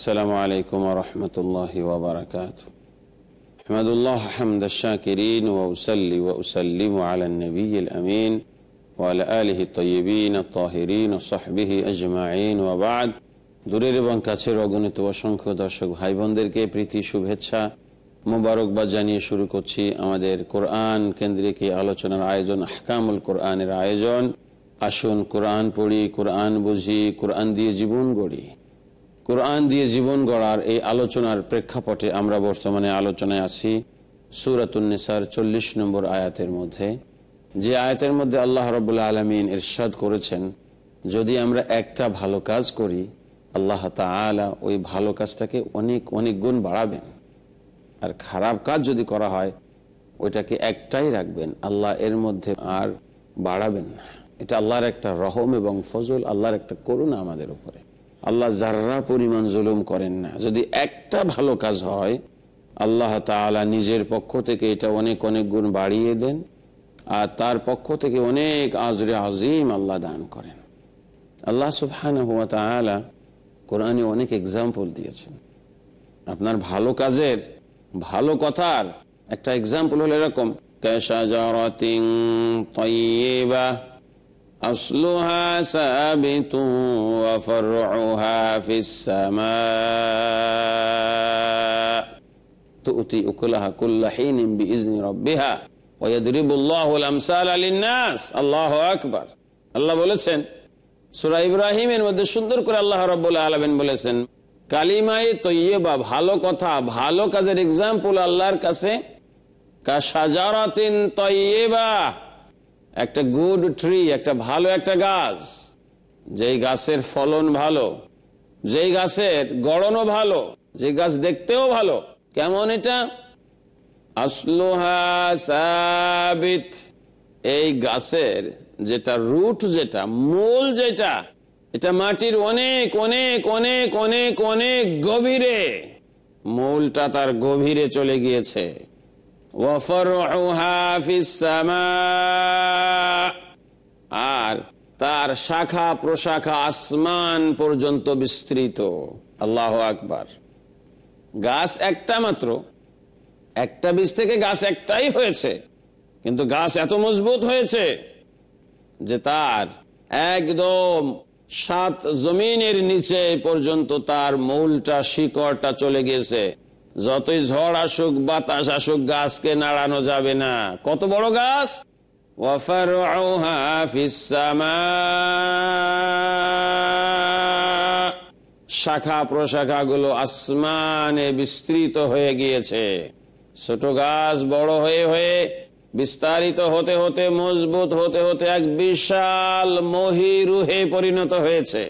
السلام عليكم ورحمة الله وبركاته أحمد الله حمد الشاكرين وأسلي وأسلم على النبي الأمين وعلى آله الطيبين الطاهرين وصحبه أجمعين وبعد দূরের এবং কাছের অগণিত অসংখ্য দর্শক ভাই বোনদেরকে প্রীতি শুভেচ্ছা মোবারকবাদ জানিয়ে শুরু করছি আমাদের কোরআন কেন্দ্রিক এই আলোচনার আয়োজন আহকামুল কোরআনের আয়োজন আসুন কোরআন পড়ি কোরআন বুঝি কোরআন দিয়ে জীবন গড়ি কোরআন দিয়ে জীবন গড়ার এই আলোচনার প্রেক্ষাপটে আমরা বর্তমানে আলোচনায় আছি সুরাতুন্নেসার চল্লিশ নম্বর আয়াতের মধ্যে। যে আয়াতের মধ্যে আল্লাহ রবুল্লা আলমিন ইরশাদ করেছেন, যদি আমরা একটা ভালো কাজ করি, আল্লাহ তালা ওই ভালো কাজটাকে অনেক অনেক গুণ বাড়াবেন। আর খারাপ কাজ যদি করা হয়, ওইটাকে একটাই রাখবেন, আল্লাহ এর মধ্যে আর বাড়াবেন না। এটা আল্লাহর একটা রহম এবং ফজল, আল্লাহর একটা করুণা আমাদের উপরে। আল্লাহ যার্রা পরিমাণ জুলুম করেন না। যদি একটা ভালো কাজ হয়, আল্লাহ তালা নিজের পক্ষ থেকে এটা অনেক অনেক গুণ বাড়িয়ে দেন, আর তার পক্ষ থেকে অনেক আজরে আজিম আল্লাহ দান করেন। আল্লাহ সুবহান হুয়া তালা কোরআনে অনেক এক্সাম্পল দিয়েছেন। আপনার ভালো কাজের, ভালো কথার একটা এক্সাম্পল হলো এরকম কেশা কেশাজরতিং তৈবা أصلها ثابت وفرعها في السماء تؤتي أكلها كل حين بإذن ربها ويضرب الله الأمثال للناس الله أكبر আল্লাহ বলেছেন সুরা ইব্রাহিমের মধ্যে সুন্দর করে আল্লাহ রব্বুল আলমেন বলেছেন কালিমাই তৈবা ভালো কথা ভালো কাজের এক্সাম্পল আল্লাহর কাছে কা সাজারাতিন তৈবা একটা গুড ট্রি একটা ভালো একটা গাছ। যেই গাছের ফলন ভালো, যেই গাছের গড়নও ভালো যে গাছ দেখতেও ভালো, কেমন এটা? সাবিত। এই গাছের যেটা রুট যেটা, মূল যেটা, এটা মাটির অনেক অনেক অনেক অনেক অনেক গভীরে। মূলটা তার গভীরে চলে গিয়েছে। আর তার শাখা প্রশাখা আসমান পর্যন্ত বিস্তৃত। আল্লাহ আকবার। গাছ একটা মাত্র। একটা বীজ থেকে গাছ একটাই হয়েছে। কিন্তু গাছ এত মজবুত হয়েছে যে তার একদম সাত জমিনের নিচে পর্যন্ত তার মূলটা, শিকড়টা চলে গেছে যতই ঝড় আসুক, বাতাস আসুক, গাছকে নাড়ানো যাবে না। কত বড় গাছ? শাখা প্রশাখা গুলো আসমানে বিস্তৃত হয়ে গিয়েছে। ছোট গাছ বড় হয়ে হয়ে বিস্তারিত হতে হতে, মজবুত হতে হতে এক বিশাল মহিরুহে পরিণত হয়েছে।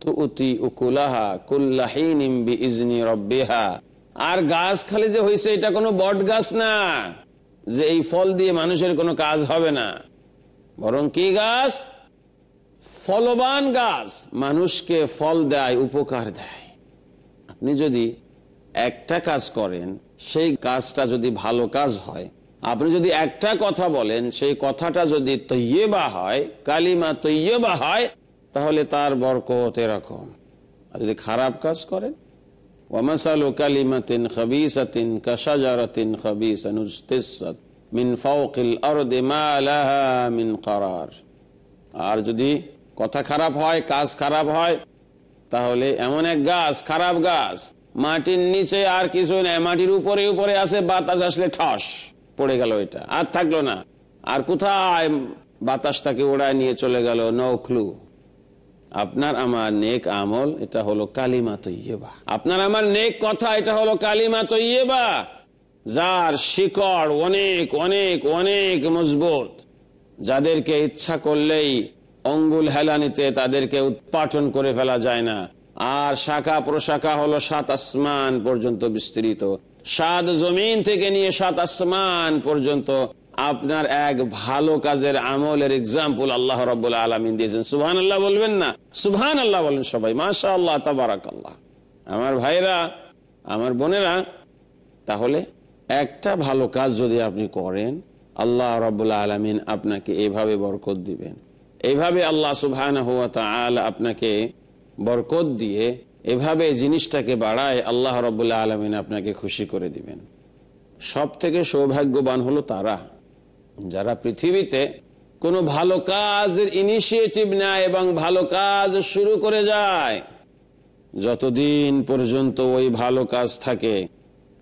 তুতি উকুলাহা কুল্লাহিন ইজনি রব্বিহা। আর গাছ খালি যে হয়েছে এটা কোনো বট গাছ না। যে এই ফল দিয়ে মানুষের কোনো কাজ হবে না। বরং কি গাছ? ফলবান গাছ। মানুষকে ফল দেয়, উপকার দেয়। আপনি যদি একটা কাজ করেন, সেই কাজটা যদি ভালো কাজ হয়, আপনি যদি একটা কথা বলেন, সেই কথাটা যদি তৈবা হয়, কালিমা তৈবা হয়, তাহলে তার বরকত এরকম। আর যদি খারাপ কাজ করেন ওয়ামাসালু কালিমাতিন খাবিসাতিন কাশাজারাতিন খাবিসান উস্তিসাত মিন ফাউকিল আরদে মা লাহা মিন করার আর যদি কথা খারাপ হয়, কাজ খারাপ হয়, তাহলে এমন এক গাছ, খারাপ গাছ, মাটির নিচে আর কিছু নেই, মাটির উপরে উপরে আসে বাতাস আসলে ঠস, পড়ে গেল এটা, আর থাকল না। আর কোথায় বাতাসটাকে উড়ায় নিয়ে চলে গেল? নৌখলু আপনার আমার নেক আমল, এটা হলো কালিমা তৈবা আপনার আমার নেক কথা, এটা হলো কালিমা তৈবা যার শিকড় অনেক অনেক অনেক মজবুত। যাদেরকে ইচ্ছা করলেই অঙ্গুল হেলানিতে তাদেরকে উৎপাটন করে ফেলা যায় না। আর শাখা প্রশাখা হলো সাত আসমান পর্যন্ত বিস্তৃত। সাত জমিন থেকে নিয়ে সাত আসমান পর্যন্ত আপনার এক ভালো কাজের আমলের এক্সাম্পল আল্লাহ রবাহ আলমিন দিয়েছেন। সুহান আল্লাহ বলবেন না? সুহান আল্লাহ বলেন সবাই মাসা আল্লাহ তাবারাক আল্লাহ আমার ভাইরা, আমার বোনেরা, তাহলে একটা ভালো কাজ যদি আপনি করেন, আল্লাহ রবাহ আলমিন আপনাকে এভাবে বরকত দিবেন। এইভাবে আল্লাহ সুবহান আপনাকে বরকত দিয়ে এভাবে জিনিসটাকে বাড়ায় আল্লাহ রবাহ আলমিন আপনাকে খুশি করে দিবেন। সব থেকে সৌভাগ্যবান হলো তারা। যারা পৃথিবীতে কোনো ভালো কাজের ইনিশিয়েটিভ নেয় এবং ভালো কাজ শুরু করে যায়, যতদিন পর্যন্ত ওই ভালো কাজ থাকে,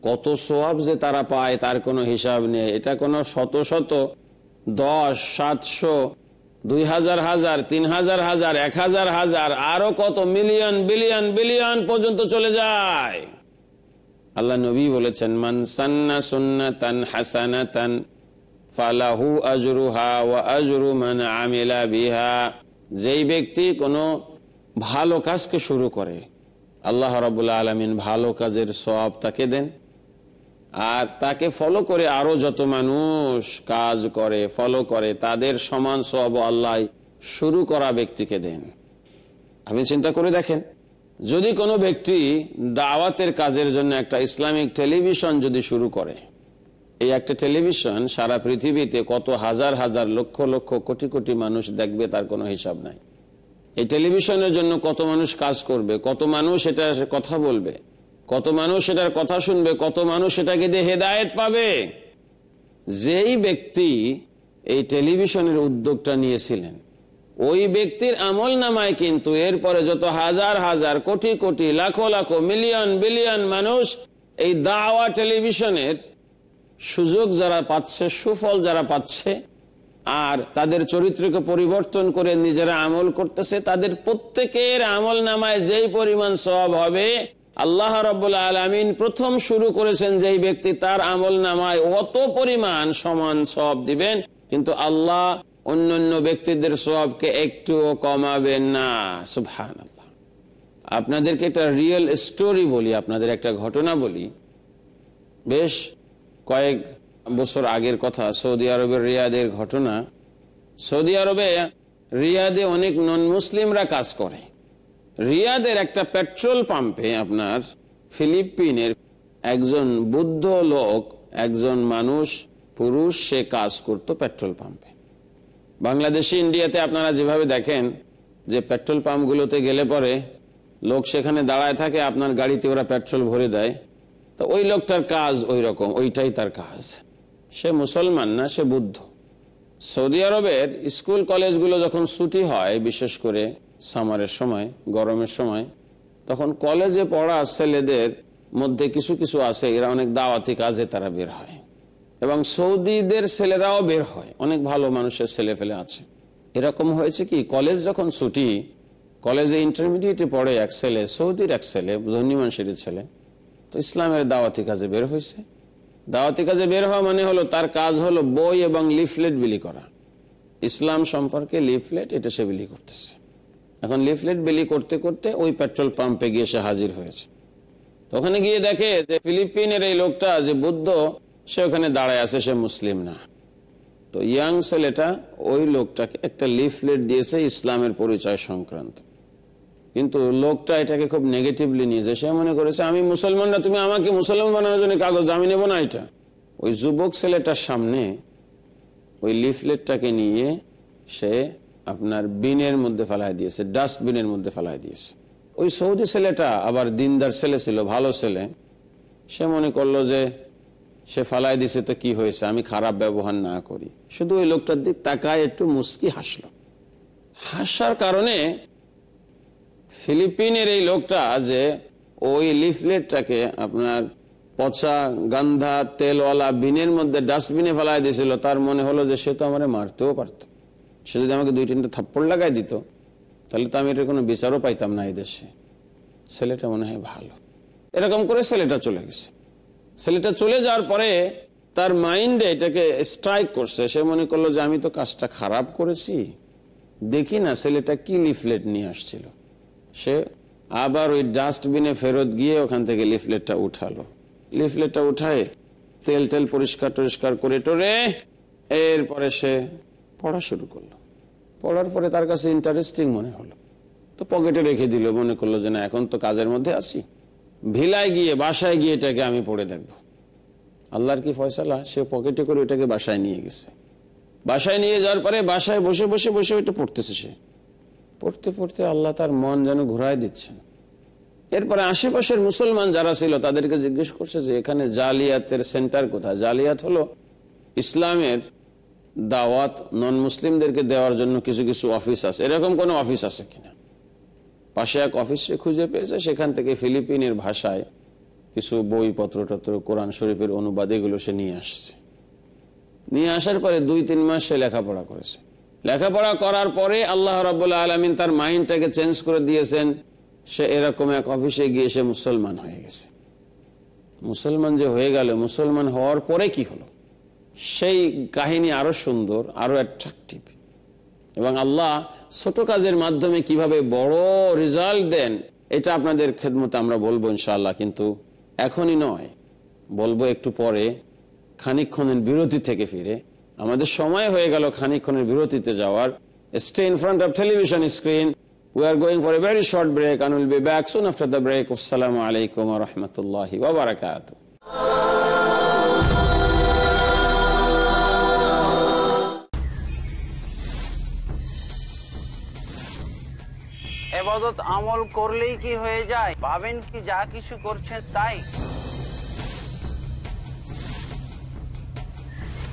কত সোয়াব যে তারা পায় তার কোনো হিসাব নেই। এটা কোনো শত শত, দশ, সাতশো, দুই হাজার হাজার, তিন হাজার হাজার, এক হাজার হাজার, আরও কত মিলিয়ন, বিলিয়ন বিলিয়ন পর্যন্ত চলে যায়। আল্লাহ নবী বলেছেন, মান সান্না সুন্নাতান হাসানাতান ফালাহু আজরুহা ওয়া আজরু মান আমিলা বিহা। যেই ব্যক্তি কোনো ভালো কাজকে শুরু করে, আল্লাহ রাবুল্লাহ আলমিন ভালো কাজের সব তাকে দেন। আর তাকে ফলো করে আরও যত মানুষ কাজ করে ফলো করে, তাদের সমান সব আল্লাহ শুরু করা ব্যক্তিকে দেন। আপনি চিন্তা করে দেখেন, যদি কোনো ব্যক্তি দাওয়াতের কাজের জন্য একটা ইসলামিক টেলিভিশন যদি শুরু করে এই একটা টেলিভিশন সারা পৃথিবীতে কত হাজার হাজার লক্ষ লক্ষ কোটি কোটি মানুষ দেখবে তার কোনো হিসাব নাই। এই টেলিভিশনের জন্য কত মানুষ কাজ করবে, কত মানুষ এটা কথা বলবে, কত মানুষ এটার কথা শুনবে, কত মানুষ এটাকে দিয়ে হেদায়ত পাবে। যেই ব্যক্তি এই টেলিভিশনের উদ্যোগটা নিয়েছিলেন, ওই ব্যক্তির আমল নামায় কিন্তু এরপরে যত হাজার হাজার কোটি কোটি লাখো লাখো মিলিয়ন বিলিয়ন মানুষ এই দাওয়া টেলিভিশনের সুযোগ যারা পাচ্ছে, সুফল যারা পাচ্ছে, আর তাদের চরিত্রকে পরিবর্তন করে নিজেরা আমল করতেছে, তাদের প্রত্যেকের আমল নামায় যেই পরিমাণ সব হবে, আল্লাহ রবাহ আলমিন প্রথম শুরু করেছেন যেই ব্যক্তি তার আমল নামায় অত পরিমাণ সমান সব দিবেন, কিন্তু আল্লাহ অন্যান্য ব্যক্তিদের সবকে একটুও কমাবেন না। সুবহান আপনাদেরকে একটা রিয়েল স্টোরি বলি, আপনাদের একটা ঘটনা বলি। বেশ কয়েক বছর আগের কথা, সৌদি আরবের রিয়াদের ঘটনা। সৌদি আরবে রিয়াদে অনেক নন মুসলিমরা কাজ করে। রিয়াদের একটা পেট্রোল পাম্পে আপনার ফিলিপিনের একজন বুদ্ধ লোক, একজন মানুষ, পুরুষ, সে কাজ করত পেট্রোল পাম্পে। বাংলাদেশি, ইন্ডিয়াতে আপনারা যেভাবে দেখেন যে পেট্রোল পাম্পগুলোতে গেলে পরে লোক সেখানে দাঁড়ায় থাকে, আপনার গাড়িতে ওরা পেট্রোল ভরে দেয়। তো ওই লোকটার কাজ ওই রকম ওইটাই তার কাজ। সে মুসলমান না, সে বুদ্ধ। সৌদি আরবের স্কুল কলেজগুলো যখন ছুটি হয়, বিশেষ করে সামারের সময়, গরমের সময়, তখন কলেজে পড়া ছেলেদের মধ্যে কিছু কিছু আছে, এরা অনেক দাওয়াতি কাজে তারা বের হয়। এবং সৌদিদের ছেলেরাও বের হয়, অনেক ভালো মানুষের ছেলে ফেলে আছে। এরকম হয়েছে কি, কলেজ যখন ছুটি, কলেজে ইন্টারমিডিয়েটে পড়ে এক ছেলে, সৌদির এক ছেলে, ধনী মানুষের ছেলে তো ইসলামের দাওয়াতি কাজে বের হয়েছে দাওয়াতি কাজে বের হওয়া মানে হলো তার কাজ হলো বই এবং লিফলেট বিলি করা। ইসলাম সম্পর্কে লিফলেট এটা সে বিলি করতেছে। এখন লিফলেট বিলি করতে করতে ওই পেট্রোল পাম্পে গিয়ে সে হাজির হয়েছে। ওখানে গিয়ে দেখে যে ফিলিপিনের এই লোকটা যে বুদ্ধ, সে ওখানে দাঁড়ায় আছে, সে মুসলিম না। তো ইয়াং ছেলেটা ওই লোকটাকে একটা লিফলেট দিয়েছে ইসলামের পরিচয় সংক্রান্ত। কিন্তু লোকটা এটাকে খুব নেগেটিভলি নিয়েছে। সে মনে করেছে, আমি মুসলমানরা তুমি আমাকে মুসলমান বানানোর জন্য কাগজ আমি নেব না এটা। ওই যুবক ছেলেটার সামনে ওই লিফলেটটাকে নিয়ে সে আপনার বিনের মধ্যে ফেলায় দিয়েছে, ডাস্টবিনের মধ্যে ফেলায় দিয়েছে। ওই সৌদি ছেলেটা আবার দিনদার ছেলে ছিল, ভালো ছেলে। সে মনে করল যে সে ফালাই দিছে তো কি হয়েছে, আমি খারাপ ব্যবহার না করি। শুধু ওই লোকটার দিক তাকায় একটু মুস্কি হাসলো। হাসার কারণে ফিলিপিনের এই লোকটা যে ওই লিফলেটটাকে আপনার পচা গান্ধা তেলওয়ালা বিনের মধ্যে ডাস্টবিনে ফেলাই দিয়েছিল। তার মনে হলো যে সে তো আমার মারতেও পারত। সে যদি আমাকে দুই তিনটা থাপ্পড় লাগাই দিত, তাহলে তো আমি এটার কোনো বিচারও পাইতাম না এই দেশে। ছেলেটা মনে হয় ভালো। এরকম করে ছেলেটা চলে গেছে। ছেলেটা চলে যাওয়ার পরে তার মাইন্ডে এটাকে স্ট্রাইক করছে। সে মনে করল যে আমি তো কাজটা খারাপ করেছি। দেখি না ছেলেটা কি লিফলেট নিয়ে আসছিল। সে আবার ওই ডাস্টবিনে ফেরত গিয়ে ওখান থেকে লিফলেটটা উঠালো। লিফলেটটা উঠায় তেল তেল পরিষ্কার টরিষ্কার করে টোরে এরপরে সে পড়া শুরু করল। পড়ার পরে তার কাছে ইন্টারেস্টিং মনে হলো। তো পকেটে রেখে দিল, মনে করল যে না, এখন তো কাজের মধ্যে আছি। ভিলায় গিয়ে, বাসায় গিয়ে এটাকে আমি পড়ে দেখব। আল্লাহর কি ফয়সালা? সে পকেটে করে ওটাকে বাসায় নিয়ে গেছে। বাসায় নিয়ে যাওয়ার পরে বাসায় বসে বসে বসে ওইটা পড়তেছে সে। পড়তে পড়তে আল্লাহ তার মন যেন ঘুরাই দিচ্ছেন। এরপরে আশেপাশের মুসলমান যারা ছিল, তাদেরকে জিজ্ঞেস করছে যে, এখানে জালিয়াতের সেন্টার কোথায়? জালিয়াত হলো ইসলামের দাওয়াত নন মুসলিমদেরকে দেওয়ার জন্য কিছু কিছু অফিস আছে। এরকম কোনো অফিস আছে কিনা? পাশে এক অফিস সে খুঁজে পেয়েছে, সেখান থেকে ফিলিপিনের ভাষায় কিছু বইপত্র টত্র কোরআন শরীফের অনুবাদ, এগুলো সে নিয়ে আসছে। নিয়ে আসার পরে দুই তিন মাস সে লেখাপড়া করেছে। লেখাপড়া করার পরে আল্লাহ রাবুল্লাহ আলমিন তার মাইন্ডটাকে চেঞ্জ করে দিয়েছেন। সে এরকম এক অফিসে গিয়ে সে মুসলমান হয়ে গেছে। মুসলমান যে হয়ে গেল, মুসলমান হওয়ার পরে কি হলো? সেই কাহিনী আরও সুন্দর, আরও অ্যাট্রাকটিভ এবং আল্লাহ ছোট কাজের মাধ্যমে কীভাবে বড় রেজাল্ট দেন, এটা আপনাদের খেদমতে আমরা বলব ইনশাআল্লাহ। কিন্তু এখনই নয়, বলব একটু পরে খানিক্ষণের বিরতি থেকে ফিরে আমাদের সময় হয়ে গেল খানিক্ষণের বিরতিতে যাওয়ার। Stay in front of television screen we are going for a very short break and will be back soon after the break. আসসালামু আলাইকুম ওয়া রাহমাতুল্লাহি ওয়া বারাকাতুহু এবাদত আমল করলেই কি হয়ে যায়? ভাবেন কি যা কিছু করছেন তাই?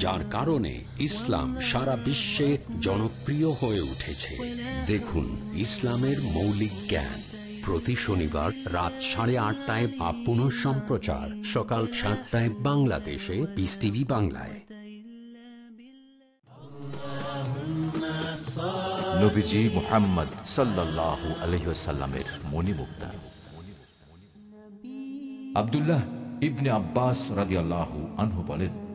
যার কারণে ইসলাম সারা বিশ্বে জনপ্রিয় হয়ে উঠেছে। দেখুন ইসলামের মৌলিক জ্ঞান। প্রতি শনিবার রাত সাড়ে আটটায় বা পুনঃ সম্প্রচার। সকাল সাতটায় বাংলাদেশে পিস টিভি বাংলায়। নবীজি মুহাম্মদ আব্দুল্লাহ ইবনে আব্বাস রাদিয়াল্লাহু আনহু বলেন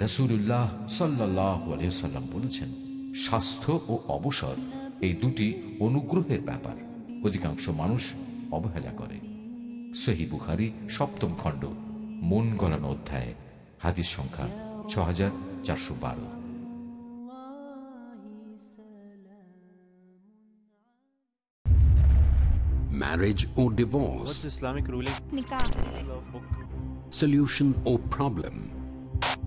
রসুল্লাহ সাল্লাল্লাহু আলহিসাল্লাম বলেছেন স্বাস্থ্য ও অবসর এই দুটি অনুগ্রহের ব্যাপার। অধিকাংশ মানুষ অবহেলা করে। সহি বুখারি সপ্তম খণ্ড মন গলানো অধ্যায় হাদিস সংখ্যা ছ হাজার চারশো বারো। Marriage or divorce? What's Islamic ruling? Nikah. Solution or problem?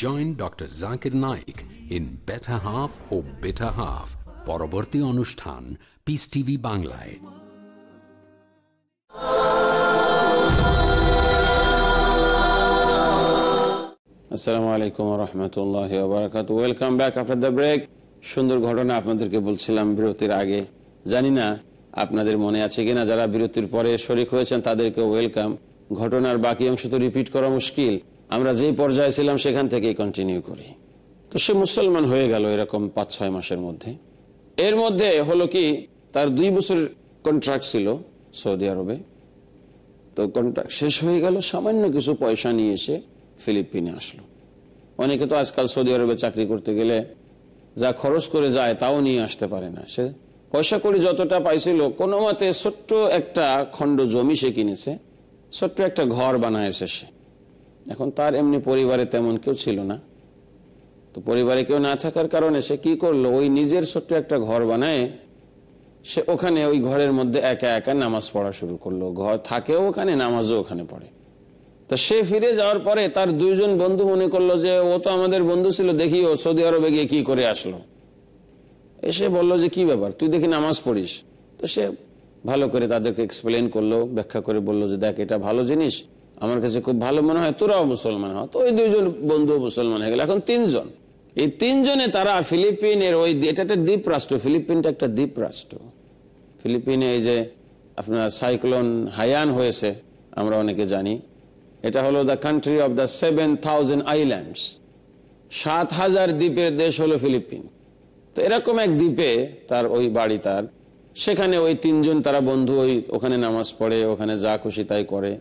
Join Dr. Zakir Naik in Better Half or Bitter Half. পরবর্তী অনুষ্ঠান পিস টিভি বাংলায় আসসালামু আলাইকুম রহমতুল্লাহ বারাকাত welcome back after the break সুন্দর ঘটনা আপনাদেরকে বলছিলাম বিরতির আগে জানি না আপনাদের মনে আছে কিনা, যারা বিরতির পরে শরিক হয়েছেন তাদেরকে ওয়েলকাম ঘটনার বাকি অংশ তো রিপিট করা মুশকিল আমরা যেই পর্যায়ে ছিলাম, সেখান থেকেই কন্টিনিউ করি। তো সে মুসলমান হয়ে গেল এরকম পাঁচ ছয় মাসের মধ্যে। এর মধ্যে হলো কি, তার দুই বছর কন্ট্রাক্ট ছিল সৌদি আরবে। তো কন্ট্রাক্ট শেষ হয়ে গেল, সামান্য কিছু পয়সা নিয়ে এসে ফিলিপিনে আসলো। অনেকে তো আজকাল সৌদি আরবে চাকরি করতে গেলে যা খরচ করে যায় তাও নিয়ে আসতে পারে না। সে পয়সা করি যতটা পাইছিল, কোনো মতে ছোট্ট একটা খণ্ড জমি সে কিনেছে, ছোট্ট একটা ঘর বানায়ছে সে। এখন তার এমনি পরিবারে তেমন কেউ ছিল না। তো পরিবারে কেউ না থাকার কারণে সে কি করল? ওই নিজের ছোট্ট একটা ঘর বানায় সে ওখানে ওই ঘরের মধ্যে একা একা নামাজ পড়া শুরু করল। ঘর থাকেও ওখানে, নামাজও ওখানে পড়ে। তো সে ফিরে যাওয়ার পরে তার দুইজন বন্ধু মনে করল যে, ও তো আমাদের বন্ধু ছিল, দেখি ও সৌদি আরবে গিয়ে কি করে আসলো? এসে বলল যে, কি ব্যাপার? তুই দেখি নামাজ পড়িস? তো সে ভালো করে তাদেরকে এক্সপ্লেন করল, ব্যাখ্যা করে বলল যে, দেখ, এটা ভালো জিনিস। আমার কাছে খুব ভালো মনে হয়, তোরাও মুসলমান হয় তো ওই দুইজন বন্ধু মুসলমান হয়ে গেল। এখন তিনজন। এই তিনজনে তারা ফিলিপিনের ওই এটা একটা দ্বীপ রাষ্ট্র, ফিলিপিনটা একটা দ্বীপ রাষ্ট্র। ফিলিপিনে এই যে আপনার সাইক্লোন হায়ান হয়েছে, আমরা অনেকে জানি। এটা হলো the country of the seven thousand islands সাত হাজার দ্বীপের দেশ হলো ফিলিপিন। তো এরকম এক দ্বীপে তার ওই বাড়ি তার। সেখানে ওই তিনজন তারা বন্ধু ওই ওখানে নামাজ পড়ে, ওখানে যা খুশি তাই করে।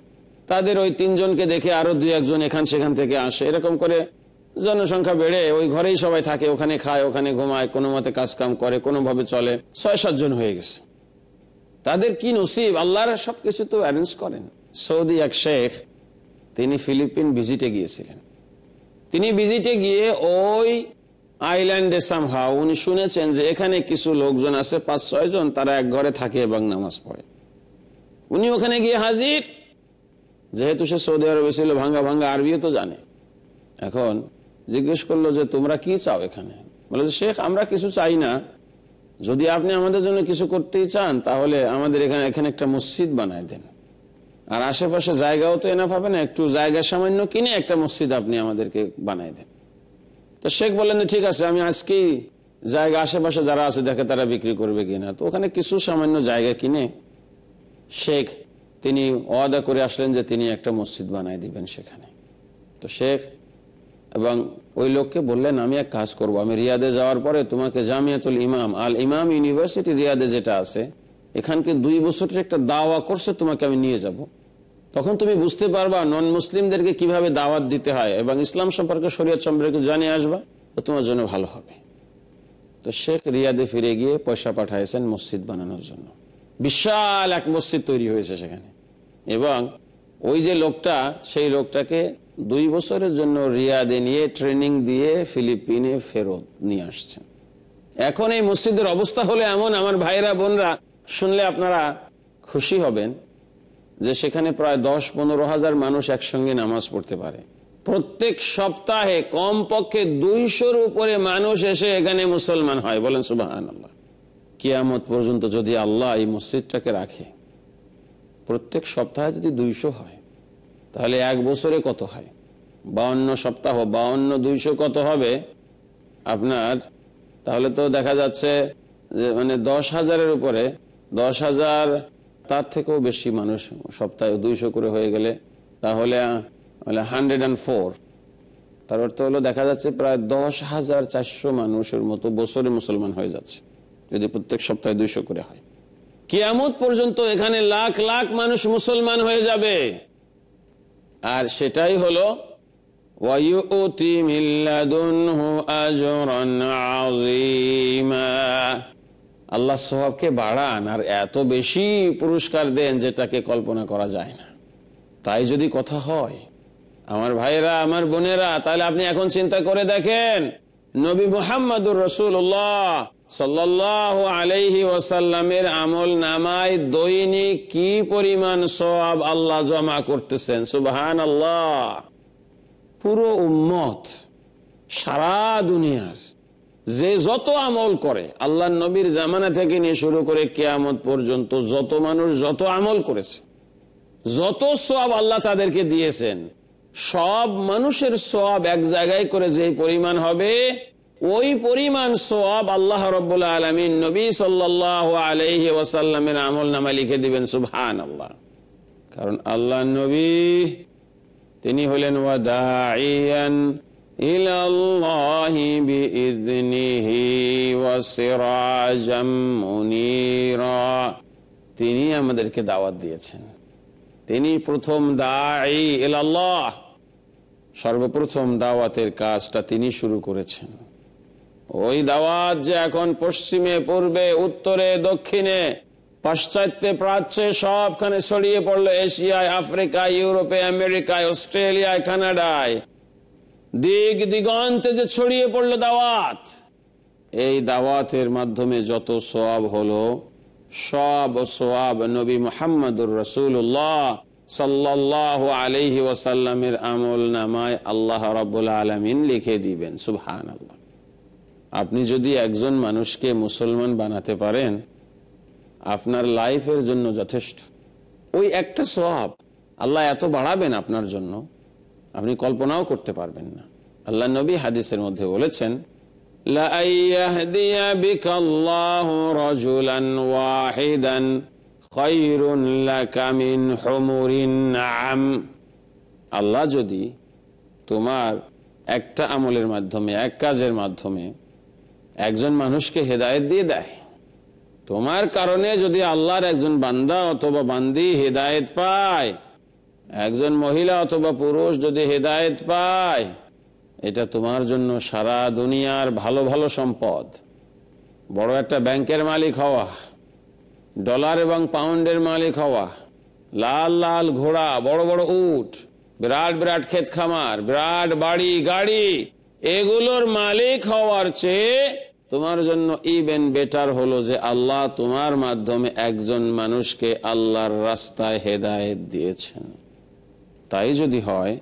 তাদের ওই তিনজনকে দেখে আরও দুই একজন এখান সেখান থেকে আসে। এরকম করে জনসংখ্যা বেড়ে ওই ঘরেই সবাই থাকে, ওখানে খায়, ওখানে ঘুমায়, কোনো মতে কাজ কাম করে, কোনোভাবে চলে। ছয় সাতজন হয়ে গেছে। তাদের কি নসিব? আল্লাহর সবকিছু তো অ্যারেঞ্জ করেন। সৌদি এক শেখ, তিনি ফিলিপিন ভিজিটে গিয়েছিলেন। তিনি ভিজিটে গিয়ে ওই আইল্যান্ডে সামহা উনি শুনেছেন যে এখানে কিছু লোকজন আছে পাঁচ ছয় জন, তারা এক ঘরে থাকে এবং নামাজ পড়ে। উনি ওখানে গিয়ে হাজির। যেহেতু সে সৌদি আরবে ছিল, ভাঙ্গা ভাঙ্গা আরবিও তো জানে। এখন জিজ্ঞেস করল যে, তোমরা কি চাও এখানে? বলে যে, শেখ, আমরা কিছু চাই না। যদি আপনি আমাদের জন্য কিছু করতেই চান, তাহলে আমাদের এখানে এখানে একটা মসজিদ বানায় দেন। আর আশেপাশে জায়গাও তো এনা পাবে না, একটু জায়গা সামান্য কিনে একটা মসজিদ আপনি আমাদেরকে বানাই দেন। তো শেখ বললেন ঠিক আছে, আমি আজকেই জায়গা, আশেপাশে যারা আছে, দেখে তারা বিক্রি করবে কিনা? তো ওখানে কিছু সামান্য জায়গা কিনে শেখ তিনি ওয়াদা করে আসলেন যে তিনি একটা মসজিদ বানাই দিবেন সেখানে। তো শেখ এবং ওই লোককে বললেন, আমি এক কাজ করব। আমি রিয়াদে যাওয়ার পরে তোমাকে জামিয়াতুল ইমাম, আল ইমাম ইউনিভার্সিটি রিয়াদে যেটা আছে, এখানকে দুই বছরের একটা দাওয়া করছে, তোমাকে আমি নিয়ে যাব। তখন তুমি বুঝতে পারবা নন মুসলিমদেরকে কীভাবে দাওয়াত দিতে হয় এবং ইসলাম সম্পর্কে শরীয়ত সম্পর্কে জানিয়ে আসবা, তো তোমার জন্য ভালো হবে। তো শেখ রিয়াদে ফিরে গিয়ে পয়সা পাঠাইছেন মসজিদ বানানোর জন্য। বিশাল এক মসজিদ তৈরি হয়েছে সেখানে। এবং ওই যে লোকটা, সেই লোকটাকে দুই বছরের জন্য রিয়াদে নিয়ে ট্রেনিং দিয়ে ফিলিপিনে ফেরত নিয়ে আসছেন। এখন এই মসজিদের অবস্থা হলে এমন, আমার ভাইরা বোনরা, শুনলে আপনারা খুশি হবেন যে সেখানে প্রায় দশ পনেরো হাজার মানুষ একসঙ্গে নামাজ পড়তে পারে। প্রত্যেক সপ্তাহে কমপক্ষে দুইশোর উপরে মানুষ এসে এখানে মুসলমান হয়, বলেন সুবাহ আল্লাহ কিয়ামত পর্যন্ত যদি আল্লাহ এই মসজিদটাকে রাখে, প্রত্যেক সপ্তাহে যদি দুইশো হয়, তাহলে এক বছরে কত হয়? বাউন্ন সপ্তাহ, বাউন্ন, দুইশো কত হবে? আপনার, তাহলে তো দেখা যাচ্ছে যে মানে দশ হাজারের উপরে, দশ হাজার, তার থেকেও বেশি মানুষ সপ্তাহে দুইশো করে হয়ে গেলে, তাহলে হান্ড্রেড অ্যান্ড ফোর তার অর্থ হলো দেখা যাচ্ছে প্রায় দশ হাজার চারশো মানুষের মতো বছরে মুসলমান হয়ে যাচ্ছে। যদি প্রত্যেক সপ্তাহে দুইশো করে হয়। কিয়ামত পর্যন্ত এখানে লাখ লাখ মানুষ মুসলমান হয়ে যাবে। আর সেটাই হলো আল্লাহ সোহাবকে বাড়ান আর এত বেশি পুরস্কার দেন যেটাকে কল্পনা করা যায় না। তাই যদি কথা হয়, আমার ভাইরা আমার বোনেরা, তাহলে আপনি এখন চিন্তা করে দেখেন, নবী মুহাম্মদুর রসুল্লাহ আমল নামায় দৈনিক কি পরিমাণ সব আল্লাহ জমা করতেছেন? সুবহান আল্লাহ পুরো উম্মত, সারা দুনিয়ার, যে যত আমল করে আল্লাহ নবীর জামানা থেকে নিয়ে শুরু করে কেয়ামত পর্যন্ত যত মানুষ যত আমল করেছে, যত সব আল্লাহ তাদেরকে দিয়েছেন, সব মানুষের সব এক জায়গায় করে যে পরিমাণ হবে ওই পরিমাণ সব আল্লাহ রব্বুল্লা আলমিন নবী সাল্লাহ আলহি ওয়াসাল্লামের আমল নামা লিখে দিবেন সুবহান আল্লাহ কারণ আল্লাহ নবী, তিনি হলেন ওয়াদাইয়ান তিনি আমাদেরকে দাওয়াত দিয়েছেন। তিনি প্রথম সর্বপ্রথম দাওয়াতের কাজটা তিনি শুরু করেছেন। ওই দাওয়াত যে এখন পশ্চিমে, পূর্বে, উত্তরে, দক্ষিণে, পাশ্চাত্যে, প্রাচ্যে সবখানে ছড়িয়ে পড়ল এশিয়ায়, আফ্রিকায়, ইউরোপে, আমেরিকায়, অস্ট্রেলিয়ায়, কানাডায়। দিক দিগন্তে যে ছড়িয়ে পড়ল দাওয়াত, এই দাওয়াতের মাধ্যমে যত সোয়াব হলো, সব সোয়াব নবী মোহাম্মদুর রসুল্লাহ সাল্লাহ আলহি ওয়াসাল্লামের আমল নামায় আল্লাহ রব্বুল আলমিন লিখে দিবেন সুবহান আল্লাহ আপনি যদি একজন মানুষকে মুসলমান বানাতে পারেন, আপনার লাইফের জন্য যথেষ্ট। ওই একটা স্বভাব আল্লাহ এত বাড়াবেন আপনার জন্য, আপনি কল্পনাও করতে পারবেন না। আল্লাহ নবী হাদিসের মধ্যে বলেছেন আল্লাহ যদি তোমার একটা আমলের মাধ্যমে, এক কাজের মাধ্যমে একজন মানুষকে হেদায়েত দিয়ে দেয়। তোমার কারণে যদি আল্লাহর একজন বান্দা অথবা বান্দি হেদায়েত পায়, একজন মহিলা অথবা পুরুষ যদি হেদায়েত পায়, এটা তোমার জন্য সারা দুনিয়ার ভালো ভালো সম্পদ। বড় একটা ব্যাংকের মালিক হওয়া, ডলার এবং পাউন্ডের মালিক হওয়া, লাল লাল ঘোড়া, বড় বড় উট, বিরাট বিরাট ক্ষেত খামার, বিরাট বাড়ি, গাড়ি, এগুলোর মালিক হওয়ার চেয়ে তোমার জন্য ইভেন বেটার হলো যে আল্লাহ তোমার মাধ্যমে একজন মানুষকে আল্লাহর রাস্তায় হেদায়েত দিয়েছেন। তাই যদি হয়,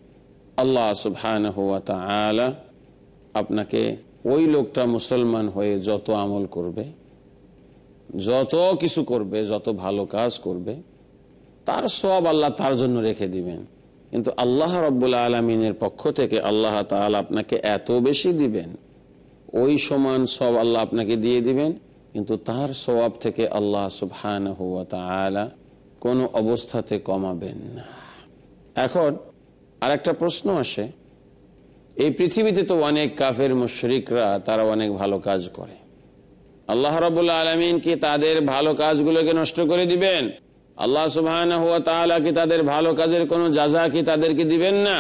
আল্লাহ সুবহান আপনাকে ওই লোকটা মুসলমান হয়ে যত আমল করবে, যত কিছু করবে, যত ভালো কাজ করবে, তার সব আল্লাহ তার জন্য রেখে দিবেন। কিন্তু আল্লাহ রব্বুল্লা আলমিনের পক্ষ থেকে আল্লাহ তাল আপনাকে এত বেশি দিবেন ওই সমান সব আল্লাহ আপনাকে দিয়ে দিবেন, কিন্তু তার সবাব থেকে আল্লাহ সুবহান হুয়া কোনো অবস্থাতে কমাবেন না। এখন আর একটা প্রশ্ন আসে, এই পৃথিবীতে তো অনেক কাফের মুশরিকরা, তারা অনেক ভালো কাজ করে। আল্লাহ রবুল্লা আলমিন কি তাদের ভালো কাজগুলোকে নষ্ট করে দিবেন? আল্লাহ সুবহান হুয়া তালা কি তাদের ভালো কাজের কোনো যাজা কি তাদেরকে দিবেন না?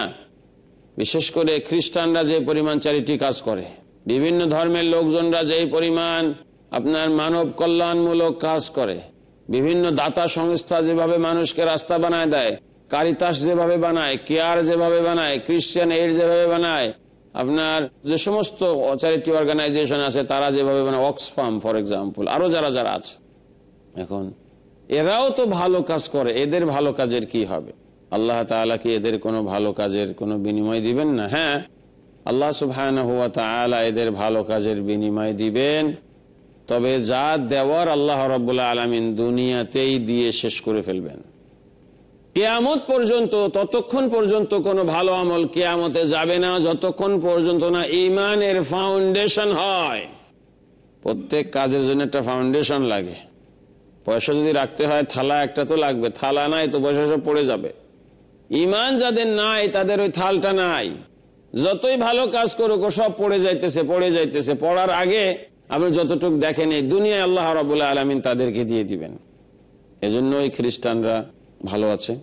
বিশেষ করে খ্রিস্টানরা যে পরিমাণ চারিটি কাজ করে বিভিন্ন ধর্মের লোকজনরা যেই পরিমাণ আপনার মানব কল্যাণমূলক কাজ করে, বিভিন্ন দাতা সংস্থা যেভাবে মানুষকে রাস্তা বানায় দেয়, কারিতাস যেভাবে বানায়, কেয়ার যেভাবে বানায় ক্রিশ্চিয়ান এইড যেভাবে বানায়, আপনার যে সমস্ত চ্যারিটি অর্গানাইজেশন আছে তারা যেভাবে বানায় অক্সফার্ম ফর এক্সাম্পল আরও যারা যারা আছে। এখন, এরাও তো ভালো কাজ করে, এদের ভালো কাজের কি হবে? আল্লাহ তালা কি এদের কোনো ভালো কাজের কোনো বিনিময় দিবেন না হ্যাঁ? আল্লাহ সুবহান হুয়া তালা এদের ভালো কাজের বিনিময় দিবেন। তবে যা দেওয়ার আল্লাহ রব্বুল্লাহ আলমিন দুনিয়াতেই দিয়ে শেষ করে ফেলবেন। কেয়ামত পর্যন্ত, ততক্ষণ পর্যন্ত কোনো ভালো আমল কেয়ামতে যাবে না, যতক্ষণ পর্যন্ত না ইমানের ফাউন্ডেশন হয়। প্রত্যেক কাজের জন্য একটা ফাউন্ডেশন লাগে। পয়সা যদি রাখতে হয়, থালা একটা তো লাগবে, থালা নাই তো পয়সা সব পড়ে যাবে। ইমান যাদের নাই, তাদের ওই থালটা নাই। যতই ভালো কাজ করুক সব পড়ে যাইতেছে পড়ে যাইতেছে। পড়ার আগে আপনি যতটুক দেখেন, এই দুনিয়ায় আল্লাহ রবুল্লাহ আলমিন তাদেরকে দিয়ে দিবেন। এজন্য ওই খ্রিস্টানরা ভালো আছে,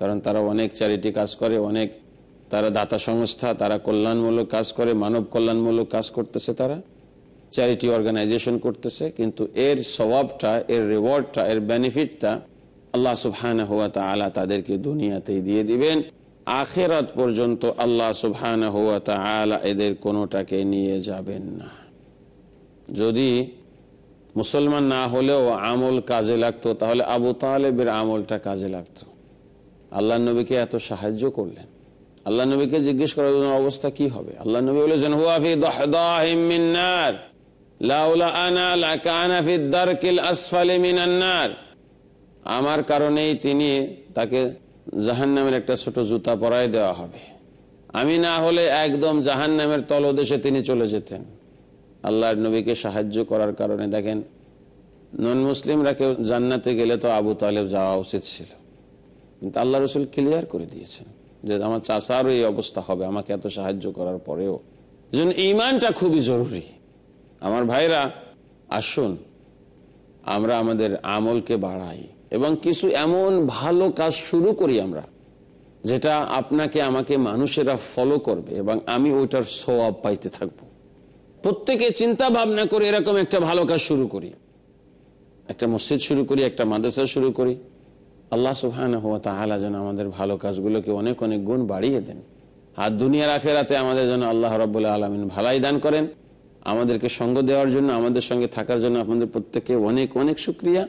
কারণ তারা অনেক চ্যারিটি কাজ করে, অনেক তারা দাতা সংস্থা, তারা কল্যাণমূলক কাজ করে, মানব কল্যাণমূলক কাজ করতেছে তারা চ্যারিটি অর্গানাইজেশন করতেছে, কিন্তু এর স্বভাবটা, এর রিওয়ার্ডটা এর বেনিফিটটা আল্লাহ সুবহান হুয়া তালা তাদেরকে দুনিয়াতেই দিয়ে দিবেন। আখেরাত পর্যন্ত আল্লাহ সুবহান হুয়া তালা এদের কোনোটাকে নিয়ে যাবেন না। যদি মুসলমান না হলেও আমল কাজে লাগতো, তাহলে আবু তালেবের আমলটা কাজে লাগতো। আল্লাহ নবীকে এত সাহায্য করলেন। আল্লাহ নবীকে জিজ্ঞেস করার জন্য অবস্থা কি হবে? আল্লাহ নবী বলেছেন হুয়াফি দহদার আমার কারণেই তিনি তাকে জাহান নামের একটা ছোট জুতা পরায় দেওয়া হবে। আমি না হলে একদম জাহান নামের তলদেশে তিনি চলে যেতেন। আল্লাহর নবীকে সাহায্য করার কারণে দেখেন, নন মুসলিমরা কেউ জান্নাতে গেলে তো আবু তালেব যাওয়া উচিত ছিল। কিন্তু আল্লাহ রসুল ক্লিয়ার করে দিয়েছেন যে আমার চাষারও এই অবস্থা হবে, আমাকে এত সাহায্য করার পরেও। জন্য ইমানটা খুবই জরুরি। আমার ভাইরা, আসুন, আমরা আমাদের আমলকে বাড়াই। এবং কিছু এমন ভালো কাজ শুরু করি আমরা, যেটা আপনাকে, আমাকে মানুষেরা ফলো করবে এবং আমি ওইটার সবাব পাইতে থাকব। প্রত্যেকে চিন্তা ভাবনা করে এরকম একটা ভালো কাজ শুরু করি। একটা মসজিদ শুরু করি, একটা মাদ্রাসা শুরু করি। আল্লাহ সুহান হুয়া তাহলা যেন আমাদের ভালো কাজগুলোকে অনেক অনেক গুণ বাড়িয়ে দেন। আর দুনিয়ার আখেরাতে আমাদের যেন আল্লাহ রব্বুল্লাহ আলমিন ভালাই দান করেন। আমাদেরকে সঙ্গ দেওয়ার জন্য, আমাদের সঙ্গে থাকার জন্য আপনাদের প্রত্যেককে অনেক অনেক শুক্রিয়া।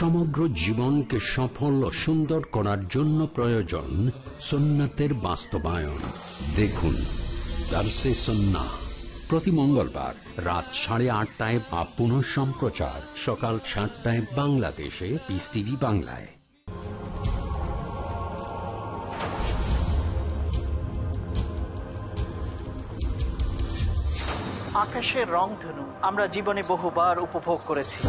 সমগ্র জীবনকে সফল ও সুন্দর করার জন্য প্রয়োজন সুন্নাতের বাস্তবায়ন। দেখুন, দার্সে সন্না প্রতি মঙ্গলবার রাত সাড়ে আটটায় বা পুনঃ সম্প্রচার, সকাল সাতটায় বাংলাদেশে পিস টিভি বাংলায়। আকাশের রং রংধনু আমরা জীবনে বহুবার উপভোগ করেছি।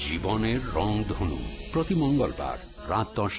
জীবনের রং ধনু প্রতি মঙ্গলবার রাত দশ